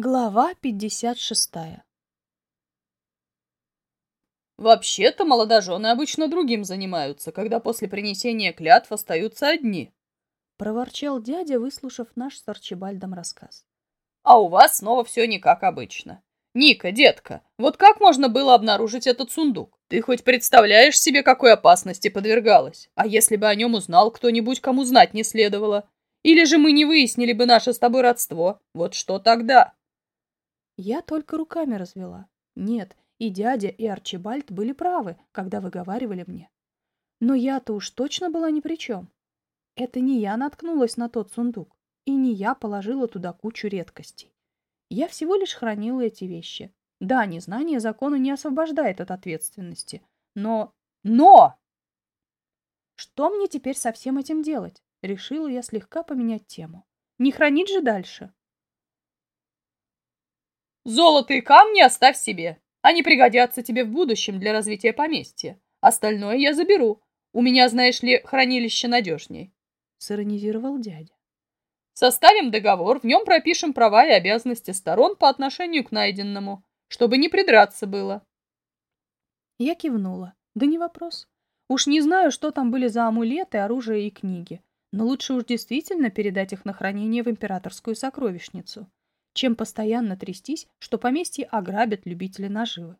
Глава 56 Вообще-то молодожены обычно другим занимаются, когда после принесения клятв остаются одни. Проворчал дядя, выслушав наш с Арчибальдом рассказ. А у вас снова все не как обычно. Ника, детка, вот как можно было обнаружить этот сундук? Ты хоть представляешь себе, какой опасности подвергалась? А если бы о нем узнал кто-нибудь, кому знать не следовало? Или же мы не выяснили бы наше с тобой родство? Вот что тогда? Я только руками развела. Нет, и дядя, и Арчибальд были правы, когда выговаривали мне. Но я-то уж точно была ни при чем. Это не я наткнулась на тот сундук, и не я положила туда кучу редкостей. Я всего лишь хранила эти вещи. Да, незнание закона не освобождает от ответственности, но... Но! Что мне теперь со всем этим делать? Решила я слегка поменять тему. Не хранить же дальше. Золото и камни оставь себе. Они пригодятся тебе в будущем для развития поместья. Остальное я заберу. У меня, знаешь ли, хранилище надежней. Сиронизировал дядя. Составим договор, в нем пропишем права и обязанности сторон по отношению к найденному, чтобы не придраться было. Я кивнула. Да не вопрос. Уж не знаю, что там были за амулеты, оружие и книги, но лучше уж действительно передать их на хранение в императорскую сокровищницу чем постоянно трястись, что поместье ограбят любители наживы.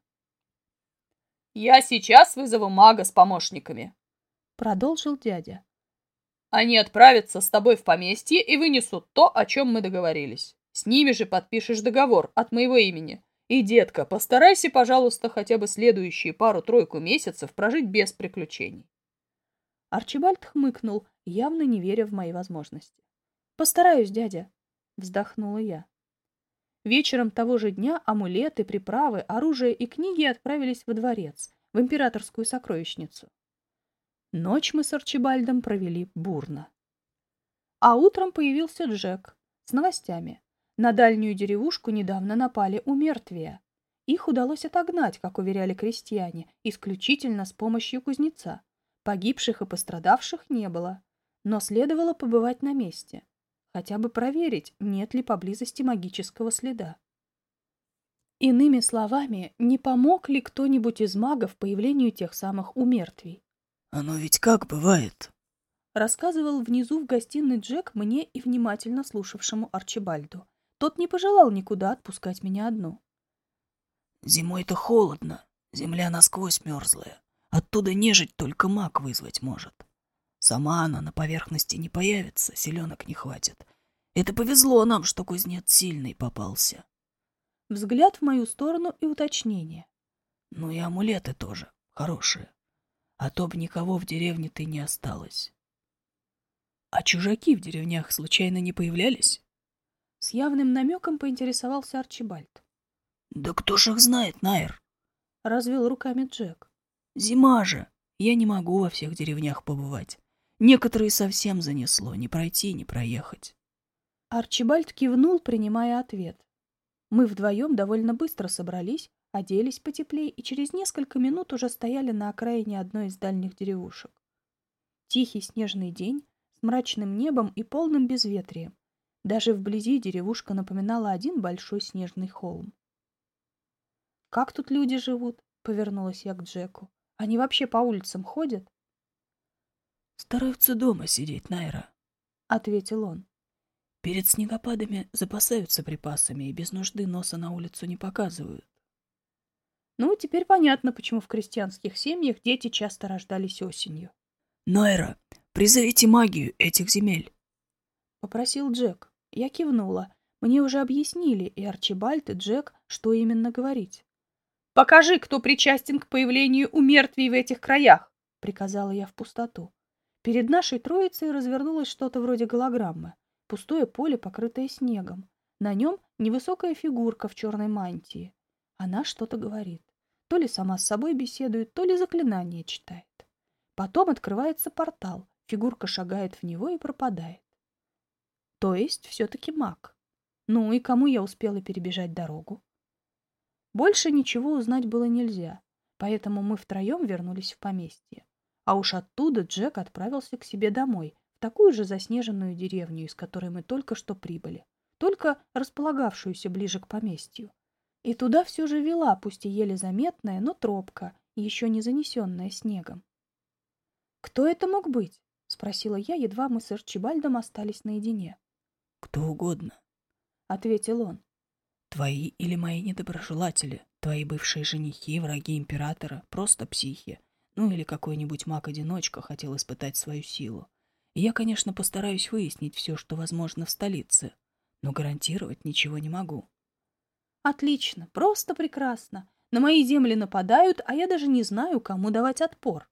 «Я сейчас вызову мага с помощниками», — продолжил дядя. «Они отправятся с тобой в поместье и вынесут то, о чем мы договорились. С ними же подпишешь договор от моего имени. И, детка, постарайся, пожалуйста, хотя бы следующие пару-тройку месяцев прожить без приключений». Арчибальд хмыкнул, явно не веря в мои возможности. «Постараюсь, дядя», — вздохнула я. Вечером того же дня амулеты, приправы, оружие и книги отправились во дворец, в императорскую сокровищницу. Ночь мы с Арчибальдом провели бурно. А утром появился Джек с новостями. На дальнюю деревушку недавно напали у мертвия. Их удалось отогнать, как уверяли крестьяне, исключительно с помощью кузнеца. Погибших и пострадавших не было, но следовало побывать на месте хотя бы проверить, нет ли поблизости магического следа. Иными словами, не помог ли кто-нибудь из магов появлению тех самых умертвий? «Оно ведь как бывает?» Рассказывал внизу в гостиной Джек мне и внимательно слушавшему Арчибальду. Тот не пожелал никуда отпускать меня одну. «Зимой-то холодно, земля насквозь мерзлая. Оттуда нежить только маг вызвать может. Сама она на поверхности не появится, селенок не хватит. Это повезло нам, что кузнец сильный попался. Взгляд в мою сторону и уточнение. Ну и амулеты тоже хорошие. А то б никого в деревне ты не осталось. А чужаки в деревнях случайно не появлялись? С явным намеком поинтересовался Арчибальд. Да кто ж их знает, Найр? Развел руками Джек. Зима же. Я не могу во всех деревнях побывать. Некоторые совсем занесло, не пройти, не проехать. Арчибальд кивнул, принимая ответ. Мы вдвоем довольно быстро собрались, оделись потеплее и через несколько минут уже стояли на окраине одной из дальних деревушек. Тихий снежный день с мрачным небом и полным безветрием. Даже вблизи деревушка напоминала один большой снежный холм. «Как тут люди живут?» — повернулась я к Джеку. «Они вообще по улицам ходят?» Стараются дома сидеть, Найра, — ответил он. Перед снегопадами запасаются припасами и без нужды носа на улицу не показывают. Ну, теперь понятно, почему в крестьянских семьях дети часто рождались осенью. Найра, призовите магию этих земель. Попросил Джек. Я кивнула. Мне уже объяснили, и Арчибальд, и Джек, что именно говорить. «Покажи, кто причастен к появлению у мертвей в этих краях!» — приказала я в пустоту. Перед нашей троицей развернулось что-то вроде голограммы. Пустое поле, покрытое снегом. На нем невысокая фигурка в черной мантии. Она что-то говорит. То ли сама с собой беседует, то ли заклинание читает. Потом открывается портал. Фигурка шагает в него и пропадает. То есть все-таки маг. Ну и кому я успела перебежать дорогу? Больше ничего узнать было нельзя, поэтому мы втроем вернулись в поместье. А уж оттуда Джек отправился к себе домой, в такую же заснеженную деревню, из которой мы только что прибыли. только располагавшуюся ближе к поместью. И туда все же вела, пусть и еле заметная, но тропка, еще не занесенная снегом. «Кто это мог быть?» — спросила я, едва мы с Арчибальдом остались наедине. «Кто угодно», — ответил он. «Твои или мои недоброжелатели, твои бывшие женихи, враги императора, просто психи, ну или какой-нибудь маг-одиночка хотел испытать свою силу. И я, конечно, постараюсь выяснить все, что возможно в столице, но гарантировать ничего не могу». «Отлично, просто прекрасно. На мои земли нападают, а я даже не знаю, кому давать отпор».